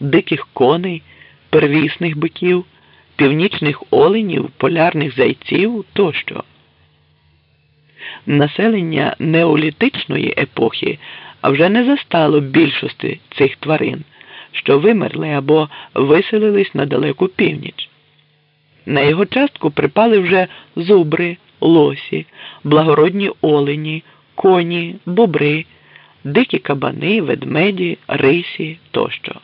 диких коней, первісних биків, північних оленів, полярних зайців тощо. Населення неолітичної епохи вже не застало більшості цих тварин, що вимерли або виселились на далеку північ. На його частку припали вже зубри, лосі, благородні олені, коні, бобри, дикі кабани, ведмеді, рисі тощо.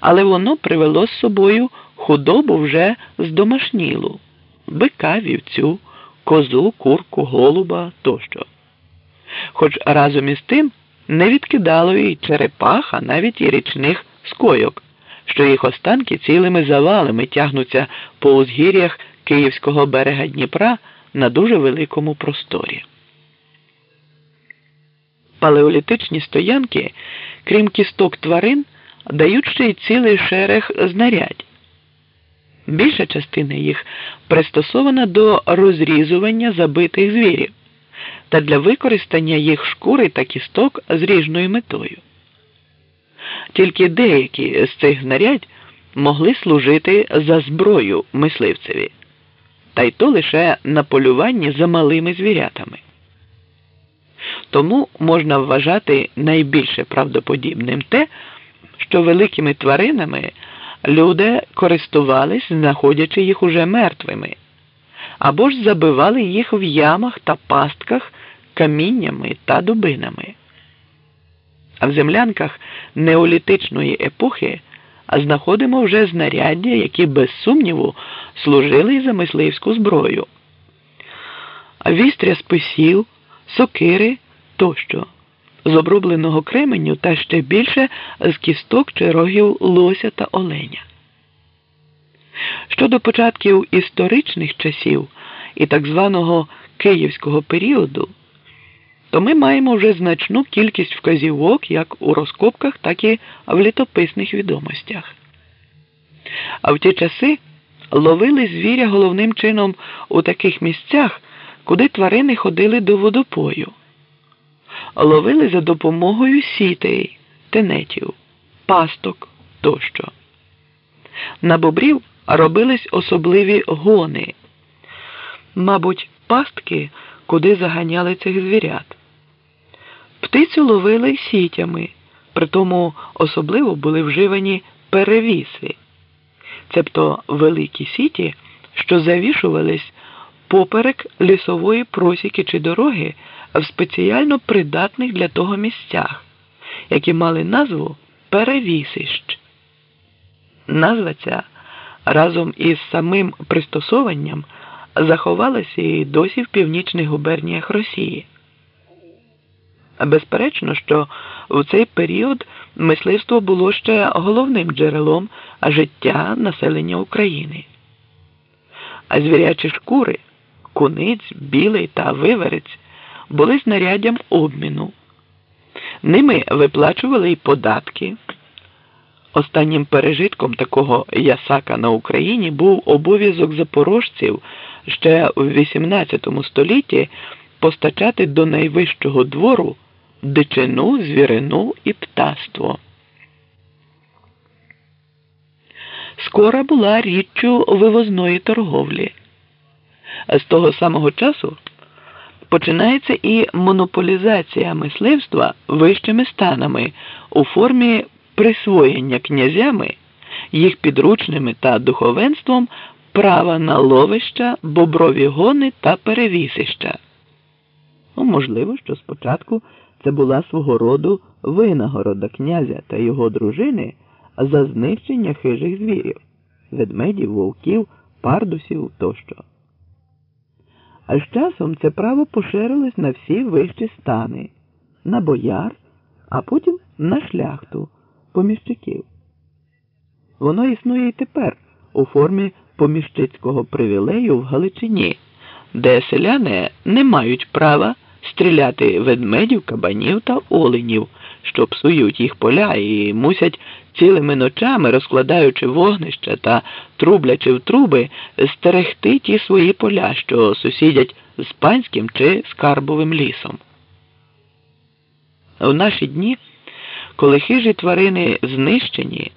Але воно привело з собою худобу вже здомашнілу, бика, вівцю, козу, курку, голуба тощо. Хоч разом із тим не відкидало і черепах, а навіть і річних скойок, що їх останки цілими завалами тягнуться по узгір'ях Київського берега Дніпра на дуже великому просторі. Палеолітичні стоянки, крім кісток тварин, дають ще й цілий шерех знарядь. Більша частина їх пристосована до розрізування забитих звірів та для використання їх шкури та кісток з ріжною метою. Тільки деякі з цих знарядь могли служити за зброю мисливцеві, та й то лише на полюванні за малими звірятами. Тому можна вважати найбільше правдоподібним те, що великими тваринами люди користувались, знаходячи їх уже мертвими, або ж забивали їх в ямах та пастках каміннями та дубинами. А в землянках неолітичної епохи знаходимо вже знаряддя, які без сумніву служили за мисливську зброю, вістря списів, сокири тощо, з обробленого кременю та ще більше з кісток чи рогів лося та оленя. Щодо початків історичних часів і так званого київського періоду то ми маємо вже значну кількість вказівок як у розкопках, так і в літописних відомостях. А в ті часи ловили звіря головним чином у таких місцях, куди тварини ходили до водопою, ловили за допомогою сітей, тенетів, пасток тощо. На бобрів робились особливі гони, мабуть, пастки, куди заганяли цих звірят. Птицю ловили сітями, притому особливо були вживані перевіси, цебто великі сіті, що завішувались поперек лісової просіки чи дороги в спеціально придатних для того місцях, які мали назву перевісищ. Назва ця разом із самим пристосованням заховалася і досі в північних губерніях Росії. Безперечно, що в цей період мисливство було ще головним джерелом життя населення України. А звірячі шкури, куниць, білий та виверець були знаряддям обміну. Ними виплачували й податки. Останнім пережитком такого ясака на Україні був обов'язок запорожців ще в XVIII столітті постачати до найвищого двору дичину, звірину і птаство. Скора була річчю вивозної торговлі. З того самого часу починається і монополізація мисливства вищими станами у формі присвоєння князями, їх підручними та духовенством права на ловища, боброві гони та перевісища. Ну, можливо, що спочатку це була свого роду винагорода князя та його дружини за знищення хижих звірів, ведмедів, вовків, пардусів тощо. А з часом це право поширилось на всі вищі стани, на бояр, а потім на шляхту, поміщиків. Воно існує і тепер у формі поміщицького привілею в Галичині, де селяни не мають права стріляти ведмедів, кабанів та оленів, що псують їх поля і мусять цілими ночами, розкладаючи вогнища та трублячи в труби, стерегти ті свої поля, що сусідять з панським чи скарбовим лісом. В наші дні коли хижі тварини знищені.